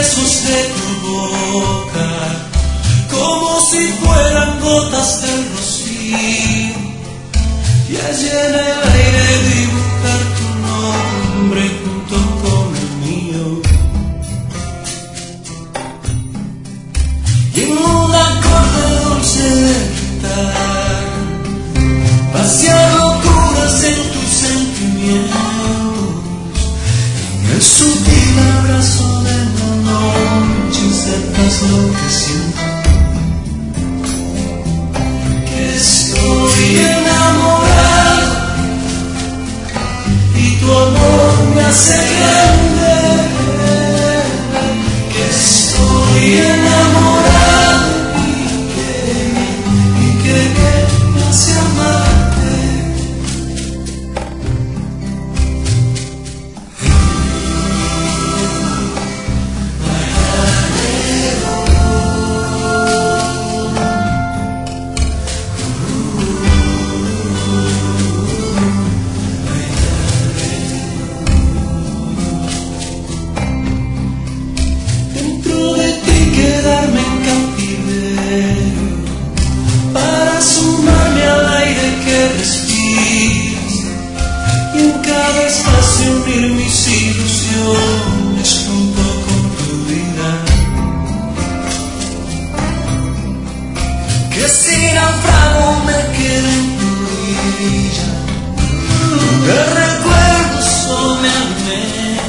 besos de tu boca, como si fueran gotas de rocío, y allí en el es lo que siento. Que estoy enamorado y tu amor me hace bien. cumplir mis ilusiones junto con tu vida. Que si naufrago me quedé en tu orilla, el recuerdo solo me amé.